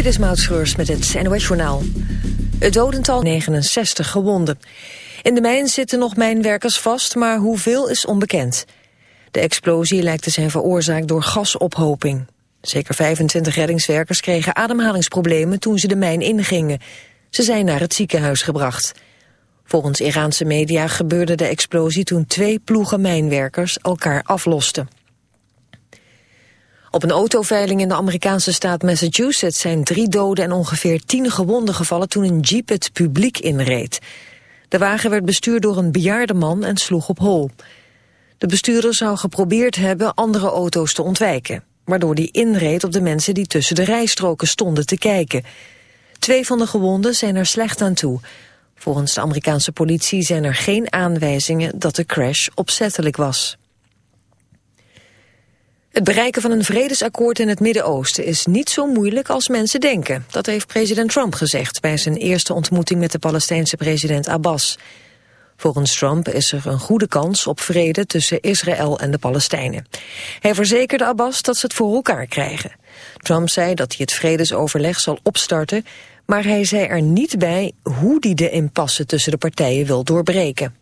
Dit is Maud Schreurs met het NOS Journaal. Het dodental 69 gewonden. In de mijn zitten nog mijnwerkers vast, maar hoeveel is onbekend. De explosie lijkt te zijn veroorzaakt door gasophoping. Zeker 25 reddingswerkers kregen ademhalingsproblemen toen ze de mijn ingingen. Ze zijn naar het ziekenhuis gebracht. Volgens Iraanse media gebeurde de explosie toen twee ploegen mijnwerkers elkaar aflosten. Op een autoveiling in de Amerikaanse staat Massachusetts zijn drie doden en ongeveer tien gewonden gevallen toen een jeep het publiek inreed. De wagen werd bestuurd door een bejaarde man en sloeg op hol. De bestuurder zou geprobeerd hebben andere auto's te ontwijken, waardoor die inreed op de mensen die tussen de rijstroken stonden te kijken. Twee van de gewonden zijn er slecht aan toe. Volgens de Amerikaanse politie zijn er geen aanwijzingen dat de crash opzettelijk was. Het bereiken van een vredesakkoord in het Midden-Oosten is niet zo moeilijk als mensen denken. Dat heeft president Trump gezegd bij zijn eerste ontmoeting met de Palestijnse president Abbas. Volgens Trump is er een goede kans op vrede tussen Israël en de Palestijnen. Hij verzekerde Abbas dat ze het voor elkaar krijgen. Trump zei dat hij het vredesoverleg zal opstarten, maar hij zei er niet bij hoe hij de impasse tussen de partijen wil doorbreken.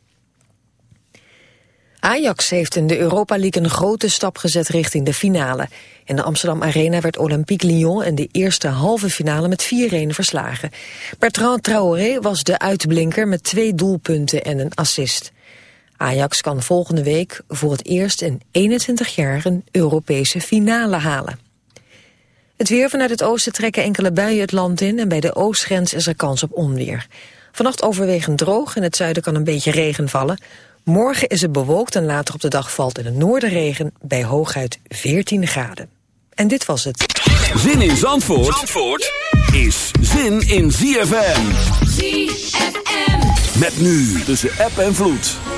Ajax heeft in de Europa League een grote stap gezet richting de finale. In de Amsterdam Arena werd Olympique Lyon in de eerste halve finale met 4-1 verslagen. Bertrand Traoré was de uitblinker met twee doelpunten en een assist. Ajax kan volgende week voor het eerst in 21 jaar een Europese finale halen. Het weer vanuit het oosten trekken enkele buien het land in... en bij de oostgrens is er kans op onweer. Vannacht overwegend droog, in het zuiden kan een beetje regen vallen... Morgen is het bewolkt en later op de dag valt in het noorden regen bij hooguit 14 graden. En dit was het. Zin in Zandvoort, Zandvoort is zin in ZFM. ZFM. Met nu tussen app en vloed.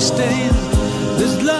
understand. Love.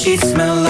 She smell like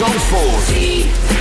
Zandvoort.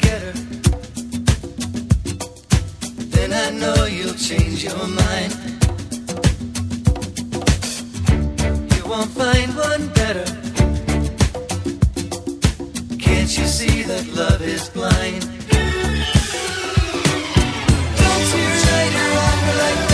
get then I know you'll change your mind. You won't find one better. Can't you see that love is blind? Don't you write her off like